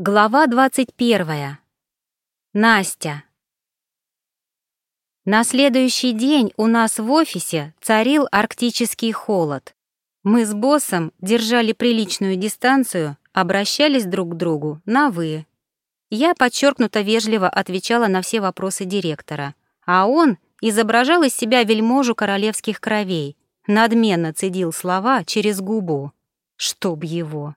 Глава 21. Настя. На следующий день у нас в офисе царил арктический холод. Мы с боссом держали приличную дистанцию, обращались друг к другу на «вы». Я подчеркнуто вежливо отвечала на все вопросы директора, а он изображал из себя вельможу королевских кровей, надменно цедил слова через губу. Чтоб его.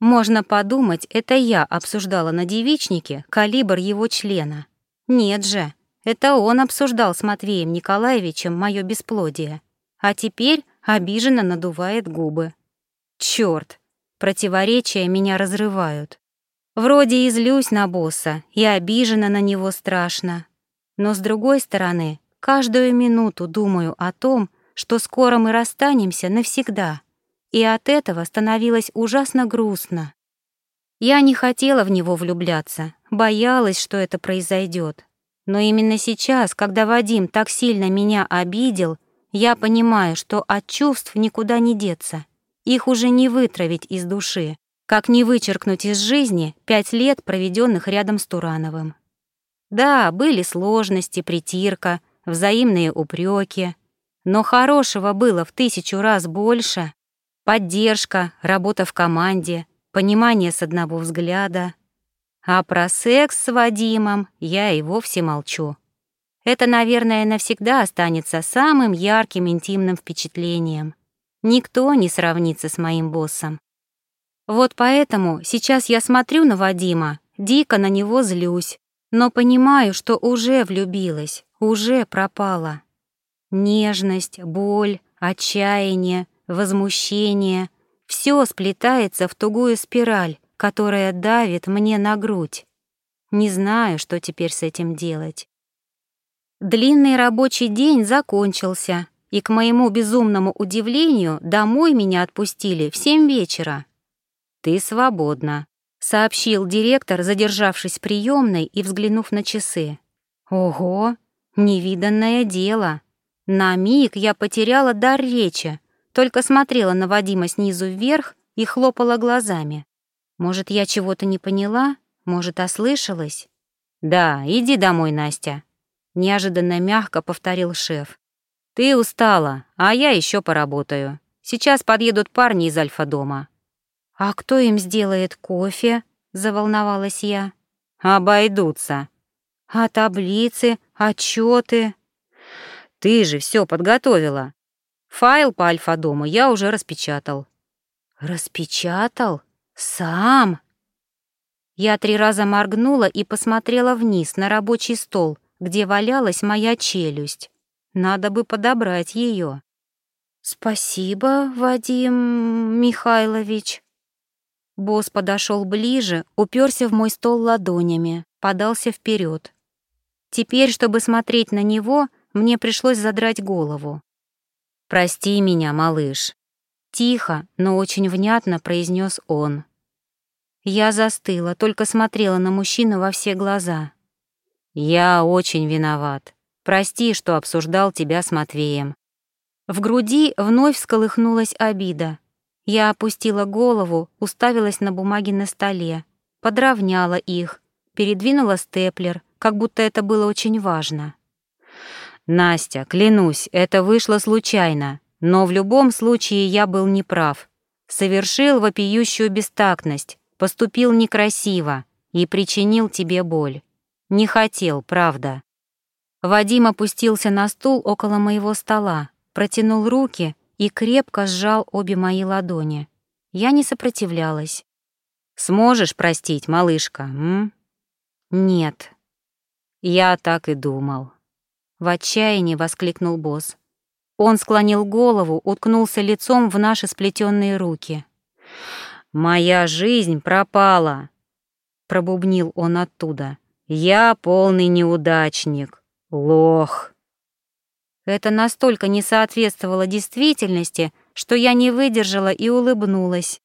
Можно подумать, это я обсуждала на девичнике калибр его члена. Нет же, это он обсуждал с Матвеем Николаевичем мое бесплодие, а теперь обиженно надувает губы. Чёрт, противоречия меня разрывают. Вроде и злюсь на босса, и обижена на него страшно. Но с другой стороны, каждую минуту думаю о том, что скоро мы расстанемся навсегда — и от этого становилось ужасно грустно. Я не хотела в него влюбляться, боялась, что это произойдет. Но именно сейчас, когда Вадим так сильно меня обидел, я понимаю, что от чувств никуда не деться. Их уже не вытравить из души, как не вычеркнуть из жизни пять лет, проведенных рядом с Турановым. Да, были сложности, притирка, взаимные упреки, но хорошего было в тысячу раз больше. Поддержка, работа в команде, понимание с одного взгляда. А про секс с Вадимом я и вовсе молчу. Это, наверное, навсегда останется самым ярким интимным впечатлением. Никто не сравнится с моим боссом. Вот поэтому сейчас я смотрю на Вадима, дико на него злюсь, но понимаю, что уже влюбилась, уже пропала. Нежность, боль, отчаяние — возмущение — все сплетается в тугую спираль, которая давит мне на грудь. Не знаю, что теперь с этим делать. Длинный рабочий день закончился, и, к моему безумному удивлению, домой меня отпустили в семь вечера. «Ты свободна», — сообщил директор, задержавшись в приемной и взглянув на часы. «Ого, невиданное дело!» На миг я потеряла дар речи, только смотрела на Вадима снизу вверх и хлопала глазами. Может, я чего-то не поняла? Может, ослышалась? «Да, иди домой, Настя», — неожиданно мягко повторил шеф. «Ты устала, а я еще поработаю. Сейчас подъедут парни из Альфа-дома». «А кто им сделает кофе?» — заволновалась я. «Обойдутся». «А таблицы, отчеты?» «Ты же все подготовила. Файл по Альфа-дому я уже распечатал. Распечатал? Сам? Я три раза моргнула и посмотрела вниз на рабочий стол, где валялась моя челюсть. Надо бы подобрать ее. Спасибо, Вадим Михайлович. Босс подошел ближе, уперся в мой стол ладонями, подался вперед. Теперь, чтобы смотреть на него, мне пришлось задрать голову. «Прости меня, малыш», — тихо, но очень внятно произнес он. Я застыла, только смотрела на мужчину во все глаза. «Я очень виноват. Прости, что обсуждал тебя с Матвеем». В груди вновь всколыхнулась обида. Я опустила голову, уставилась на бумаги на столе, подровняла их, передвинула степлер, как будто это было очень важно. «Настя, клянусь, это вышло случайно, но в любом случае я был неправ. Совершил вопиющую бестактность, поступил некрасиво и причинил тебе боль. Не хотел, правда». Вадим опустился на стул около моего стола, протянул руки и крепко сжал обе мои ладони. Я не сопротивлялась. «Сможешь простить, малышка, м?» «Нет». Я так и думал. В отчаянии воскликнул босс. Он склонил голову, уткнулся лицом в наши сплетенные руки. «Моя жизнь пропала!» Пробубнил он оттуда. «Я полный неудачник, лох!» Это настолько не соответствовало действительности, что я не выдержала и улыбнулась.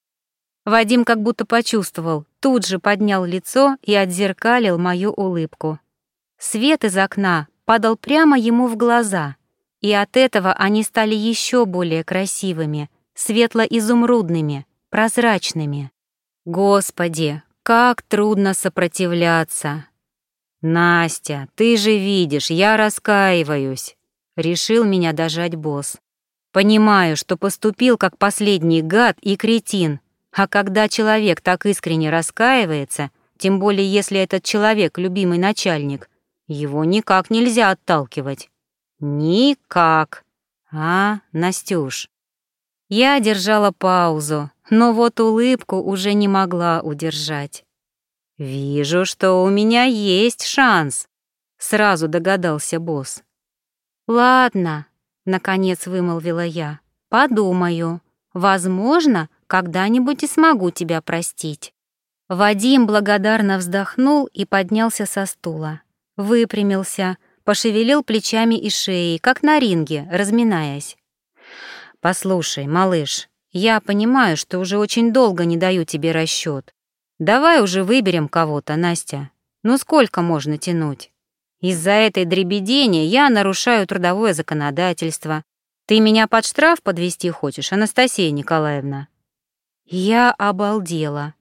Вадим как будто почувствовал, тут же поднял лицо и отзеркалил мою улыбку. Свет из окна падал прямо ему в глаза, и от этого они стали еще более красивыми, светло-изумрудными, прозрачными. Господи, Как трудно сопротивляться. Настя, ты же видишь, я раскаиваюсь. Решил меня дожать босс. Понимаю, что поступил как последний гад и кретин, а когда человек так искренне раскаивается, тем более если этот человек любимый начальник, его никак нельзя отталкивать. Никак. А, Настюш? Я держала паузу, но вот улыбку уже не могла удержать. «Вижу, что у меня есть шанс», — сразу догадался босс. «Ладно», — наконец вымолвила я, — «подумаю. Возможно, когда-нибудь и смогу тебя простить». Вадим благодарно вздохнул и поднялся со стула. Выпрямился, пошевелил плечами и шеей, как на ринге, разминаясь. «Послушай, малыш, я понимаю, что уже очень долго не даю тебе расчет. Давай уже выберем кого-то, Настя. Ну сколько можно тянуть? Из-за этой дребедения я нарушаю трудовое законодательство. Ты меня под штраф подвести хочешь, Анастасия Николаевна?» Я обалдела.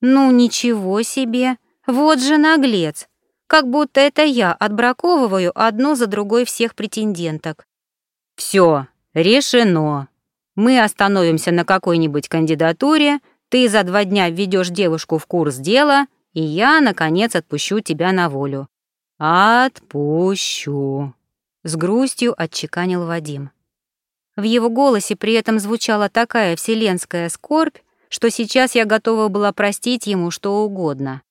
«Ну ничего себе! Вот же наглец! Как будто это я отбраковываю одну за другой всех претенденток». «Все, решено. Мы остановимся на какой-нибудь кандидатуре, ты за два дня введешь девушку в курс дела, и я, наконец, отпущу тебя на волю. «Отпущу», — с грустью отчеканил Вадим. В его голосе при этом звучала такая вселенская скорбь, что сейчас я готова была простить ему что угодно.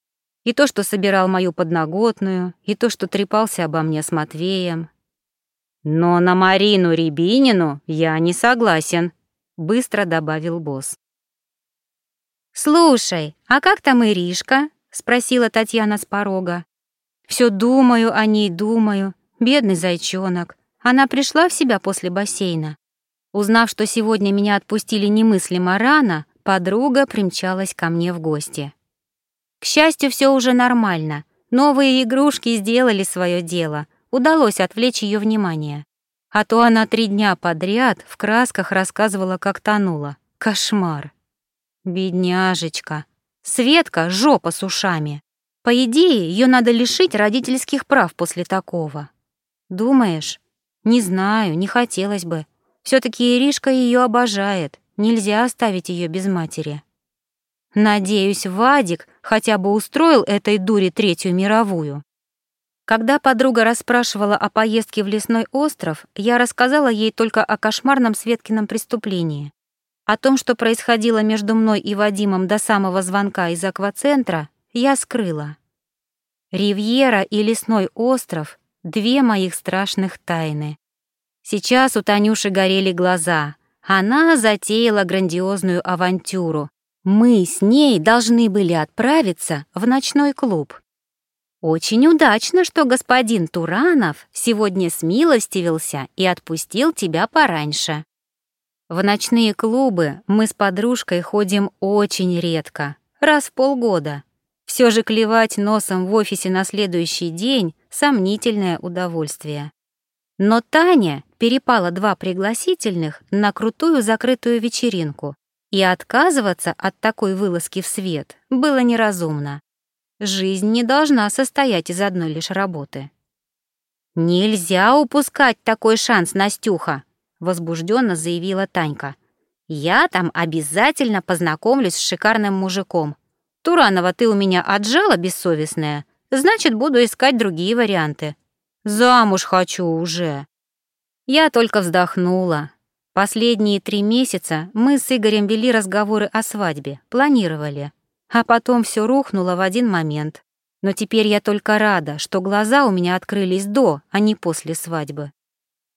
И то, что собирал мою подноготную, и то, что трепался обо мне с Матвеем. «Но на Марину Рябинину я не согласен», — быстро добавил босс. «Слушай, а как там Иришка?» — спросила Татьяна с порога. Все думаю о ней, думаю. Бедный зайчонок. Она пришла в себя после бассейна. Узнав, что сегодня меня отпустили немыслимо рано, подруга примчалась ко мне в гости. К счастью, все уже нормально. Новые игрушки сделали свое дело. Удалось отвлечь ее внимание. А то она три дня подряд в красках рассказывала, как тонула. Кошмар. Бедняжечка. Светка — жопа с ушами. По идее, ее надо лишить родительских прав после такого. Думаешь? Не знаю, не хотелось бы. все таки Иришка ее обожает. Нельзя оставить ее без матери. Надеюсь, Вадик хотя бы устроил этой дуре третью мировую. Когда подруга расспрашивала о поездке в лесной остров, я рассказала ей только о кошмарном Светкином преступлении. О том, что происходило между мной и Вадимом до самого звонка из аквацентра, я скрыла. Ривьера и лесной остров — две моих страшных тайны. Сейчас у Танюши горели глаза. Она затеяла грандиозную авантюру. Мы с ней должны были отправиться в ночной клуб. Очень удачно, что господин Туранов сегодня смилостивился и отпустил тебя пораньше. В ночные клубы мы с подружкой ходим очень редко, раз в полгода. Все же клевать носом в офисе на следующий день — сомнительное удовольствие. Но Таня перепала два пригласительных на крутую закрытую вечеринку, и отказываться от такой вылазки в свет было неразумно. Жизнь не должна состоять из одной лишь работы. «Нельзя упускать такой шанс, Настюха!» — возбужденно заявила Танька. «Я там обязательно познакомлюсь с шикарным мужиком, Туранова, ты у меня отжала бессовестная, значит, буду искать другие варианты. Замуж хочу уже. Я только вздохнула. Последние три месяца мы с Игорем вели разговоры о свадьбе, планировали. А потом все рухнуло в один момент. Но теперь я только рада, что глаза у меня открылись до, а не после свадьбы.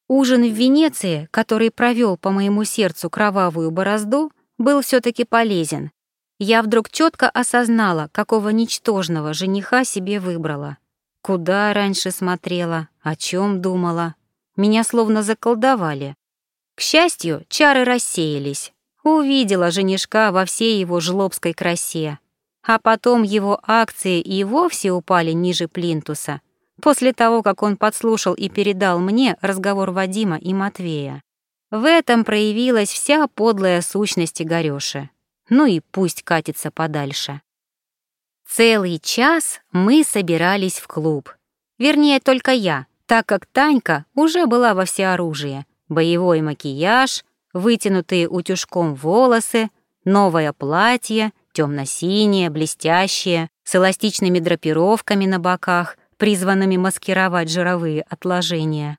Ужин в Венеции, который провел по моему сердцу кровавую борозду, был все таки полезен, я вдруг четко осознала, какого ничтожного жениха себе выбрала. Куда раньше смотрела, о чем думала. Меня словно заколдовали. К счастью, чары рассеялись. Увидела женишка во всей его жлобской красе. А потом его акции и вовсе упали ниже плинтуса, после того, как он подслушал и передал мне разговор Вадима и Матвея. В этом проявилась вся подлая сущность Игорёши. Ну и пусть катится подальше. Целый час мы собирались в клуб. Вернее, только я, так как Танька уже была во всеоружии. Боевой макияж, вытянутые утюжком волосы, новое платье, темно-синее, блестящее, с эластичными драпировками на боках, призванными маскировать жировые отложения.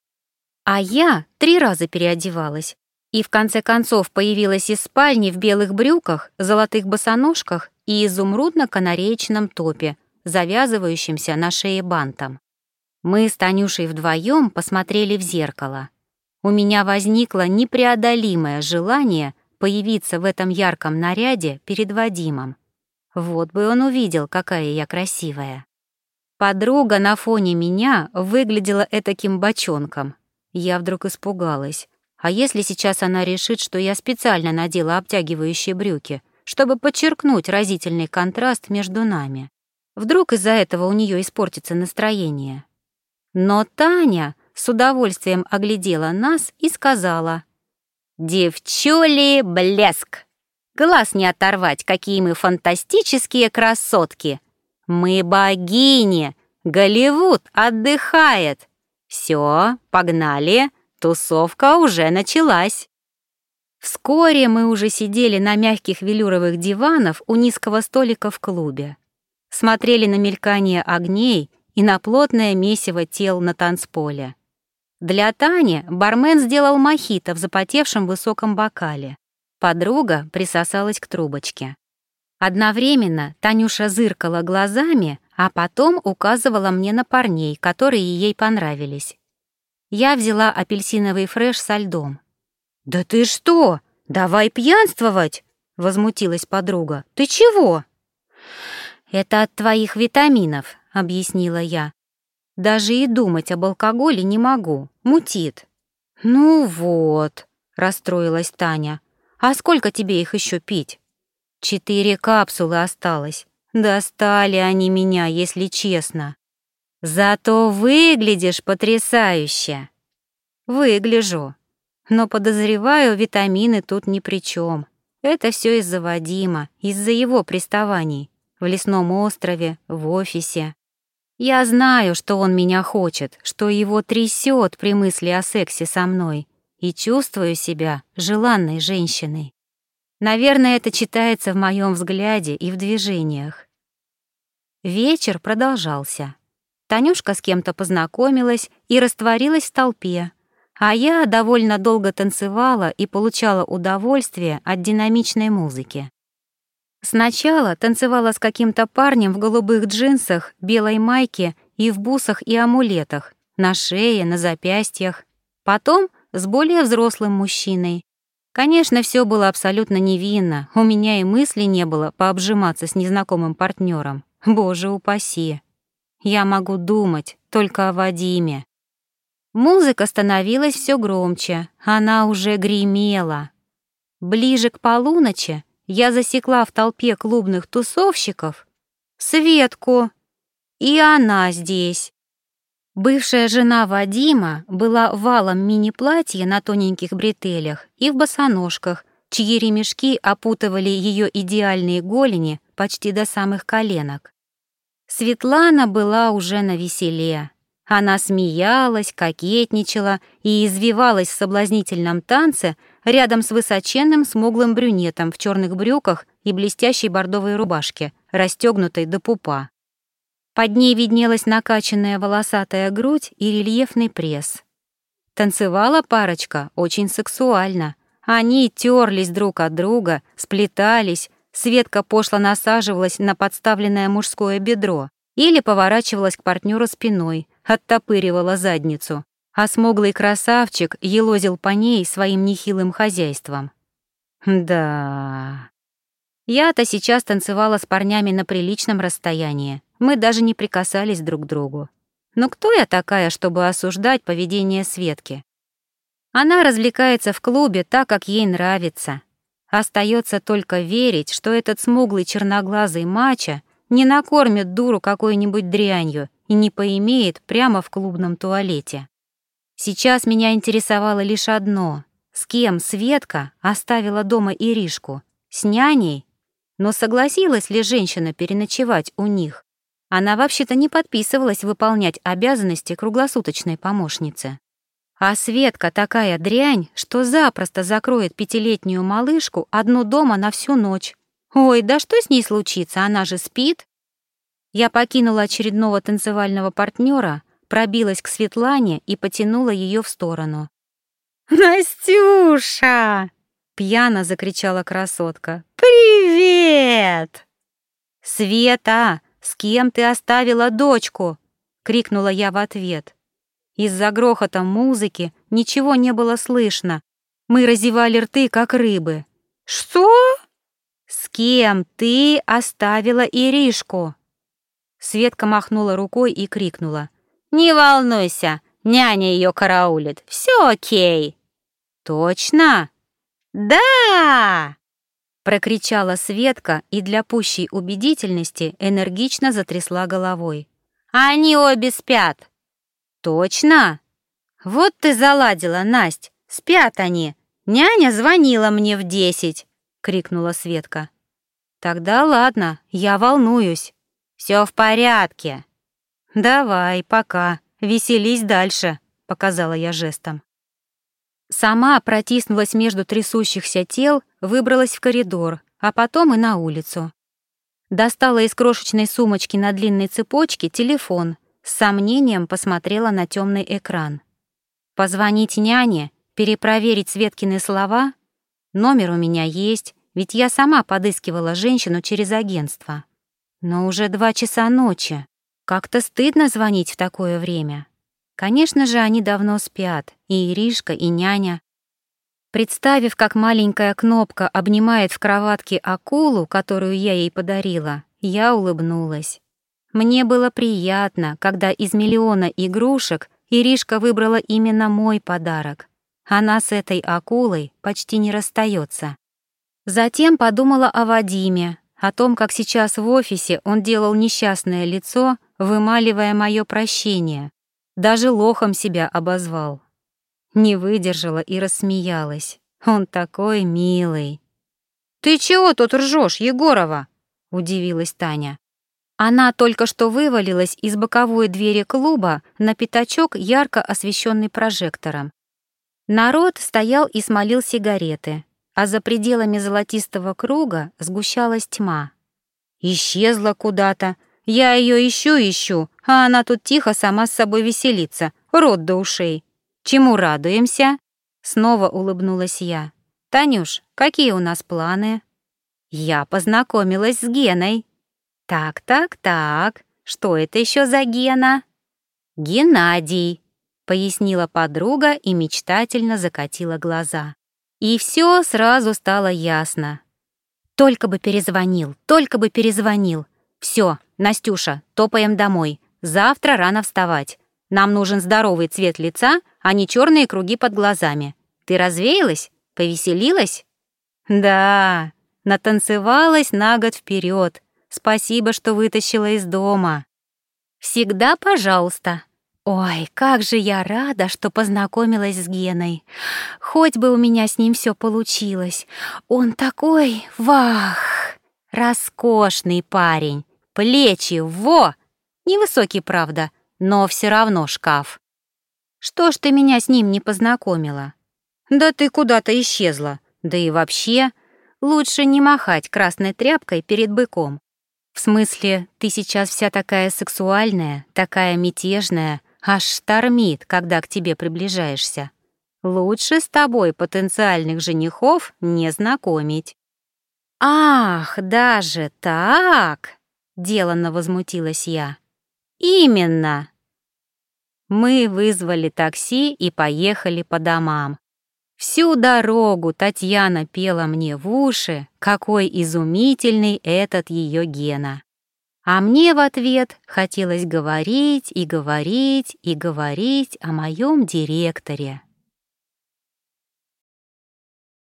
А я три раза переодевалась, и в конце концов появилась из спальни в белых брюках, золотых босоножках и изумрудно-канареечном топе, завязывающемся на шее бантом. Мы с Танюшей вдвоем посмотрели в зеркало. У меня возникло непреодолимое желание появиться в этом ярком наряде перед Вадимом. Вот бы он увидел, какая я красивая. Подруга на фоне меня выглядела этаким бочонком. Я вдруг испугалась. А если сейчас она решит, что я специально надела обтягивающие брюки, чтобы подчеркнуть разительный контраст между нами? Вдруг из-за этого у нее испортится настроение? Но Таня с удовольствием оглядела нас и сказала, «Девчули, блеск! Глаз не оторвать, какие мы фантастические красотки! Мы богини! Голливуд отдыхает! Все, погнали!» Тусовка уже началась. Вскоре мы уже сидели на мягких велюровых диванах у низкого столика в клубе. Смотрели на мелькание огней и на плотное месиво тел на танцполе. Для Тани бармен сделал мохито в запотевшем высоком бокале. Подруга присосалась к трубочке. Одновременно Танюша зыркала глазами, а потом указывала мне на парней, которые ей понравились. Я взяла апельсиновый фреш со льдом. «Да ты что? Давай пьянствовать!» — возмутилась подруга. «Ты чего?» «Это от твоих витаминов», — объяснила я. «Даже и думать об алкоголе не могу. Мутит». «Ну вот», — расстроилась Таня. «А сколько тебе их еще пить?» «Четыре капсулы осталось. Достали они меня, если честно». Зато выглядишь потрясающе. Выгляжу. Но подозреваю, витамины тут ни при чем. Это все из-за Вадима, из-за его приставаний. В лесном острове, в офисе. Я знаю, что он меня хочет, что его трясет при мысли о сексе со мной, и чувствую себя желанной женщиной. Наверное, это читается в моем взгляде и в движениях. Вечер продолжался. Танюшка с кем-то познакомилась и растворилась в толпе, а я довольно долго танцевала и получала удовольствие от динамичной музыки. Сначала танцевала с каким-то парнем в голубых джинсах, белой майке и в бусах и амулетах, на шее, на запястьях. Потом с более взрослым мужчиной. Конечно, все было абсолютно невинно, у меня и мысли не было пообжиматься с незнакомым партнером. Боже упаси. Я могу думать только о Вадиме. Музыка становилась все громче, она уже гремела. Ближе к полуночи я засекла в толпе клубных тусовщиков Светку, и она здесь. Бывшая жена Вадима была валом мини-платья на тоненьких бретелях и в босоножках, чьи ремешки опутывали ее идеальные голени почти до самых коленок. Светлана была уже на веселе. Она смеялась, кокетничала и извивалась в соблазнительном танце рядом с высоченным смуглым брюнетом в черных брюках и блестящей бордовой рубашке, расстегнутой до пупа. Под ней виднелась накачанная волосатая грудь и рельефный пресс. Танцевала парочка очень сексуально. Они терлись друг от друга, сплетались, Светка пошло насаживалась на подставленное мужское бедро или поворачивалась к партнеру спиной, оттопыривала задницу, а смуглый красавчик елозил по ней своим нехилым хозяйством. Да. Я-то сейчас танцевала с парнями на приличном расстоянии. Мы даже не прикасались друг к другу. Но кто я такая, чтобы осуждать поведение Светки? Она развлекается в клубе так, как ей нравится, Остается только верить, что этот смуглый черноглазый мачо не накормит дуру какой-нибудь дрянью и не поимеет прямо в клубном туалете. Сейчас меня интересовало лишь одно — с кем Светка оставила дома Иришку? С няней? Но согласилась ли женщина переночевать у них? Она вообще-то не подписывалась выполнять обязанности круглосуточной помощницы. А Светка такая дрянь, что запросто закроет пятилетнюю малышку одну дома на всю ночь. Ой, да что с ней случится, она же спит. Я покинула очередного танцевального партнера, пробилась к Светлане и потянула ее в сторону. «Настюша!» — пьяно закричала красотка. «Привет!» «Света, с кем ты оставила дочку?» — крикнула я в ответ. Из-за грохота музыки ничего не было слышно. Мы разевали рты, как рыбы. «Что?» «С кем ты оставила Иришку?» Светка махнула рукой и крикнула. «Не волнуйся, няня ее караулит, все окей». «Точно?» «Да!» Прокричала Светка и для пущей убедительности энергично затрясла головой. «Они обе спят!» «Точно?» «Вот ты заладила, Насть, спят они. Няня звонила мне в десять!» — крикнула Светка. «Тогда ладно, я волнуюсь. Все в порядке». «Давай, пока, веселись дальше», — показала я жестом. Сама протиснулась между трясущихся тел, выбралась в коридор, а потом и на улицу. Достала из крошечной сумочки на длинной цепочке телефон, с сомнением посмотрела на темный экран. Позвонить няне, перепроверить Светкины слова? Номер у меня есть, ведь я сама подыскивала женщину через агентство. Но уже два часа ночи. Как-то стыдно звонить в такое время. Конечно же, они давно спят, и Иришка, и няня. Представив, как маленькая кнопка обнимает в кроватке акулу, которую я ей подарила, я улыбнулась. Мне было приятно, когда из миллиона игрушек Иришка выбрала именно мой подарок. Она с этой акулой почти не расстается. Затем подумала о Вадиме, о том, как сейчас в офисе он делал несчастное лицо, вымаливая мое прощение. Даже лохом себя обозвал. Не выдержала и рассмеялась. Он такой милый. «Ты чего тут ржешь, Егорова?» — удивилась Таня. Она только что вывалилась из боковой двери клуба на пятачок, ярко освещенный прожектором. Народ стоял и смолил сигареты, а за пределами золотистого круга сгущалась тьма. Исчезла куда-то. Я ее ищу-ищу, а она тут тихо сама с собой веселится, рот до ушей. Чему радуемся? Снова улыбнулась я. Танюш, какие у нас планы? Я познакомилась с Геной. «Так, так, так, что это еще за Гена?» «Геннадий», — пояснила подруга и мечтательно закатила глаза. И все сразу стало ясно. Только бы перезвонил, только бы перезвонил. Все, Настюша, топаем домой. Завтра рано вставать. Нам нужен здоровый цвет лица, а не черные круги под глазами. Ты развеялась? Повеселилась? Да, натанцевалась на год вперед. Спасибо, что вытащила из дома. Всегда пожалуйста. Ой, как же я рада, что познакомилась с Геной. Хоть бы у меня с ним все получилось. Он такой, вах, роскошный парень. Плечи, во! Невысокий, правда, но все равно шкаф. Что ж ты меня с ним не познакомила? Да ты куда-то исчезла. Да и вообще, лучше не махать красной тряпкой перед быком. В смысле, ты сейчас вся такая сексуальная, такая мятежная, аж штормит, когда к тебе приближаешься. Лучше с тобой потенциальных женихов не знакомить. Ах, даже так? Деланно возмутилась я. Именно. Мы вызвали такси и поехали по домам. Всю дорогу Татьяна пела мне в уши, какой изумительный этот ее Гена. А мне в ответ хотелось говорить и говорить и говорить о моем директоре.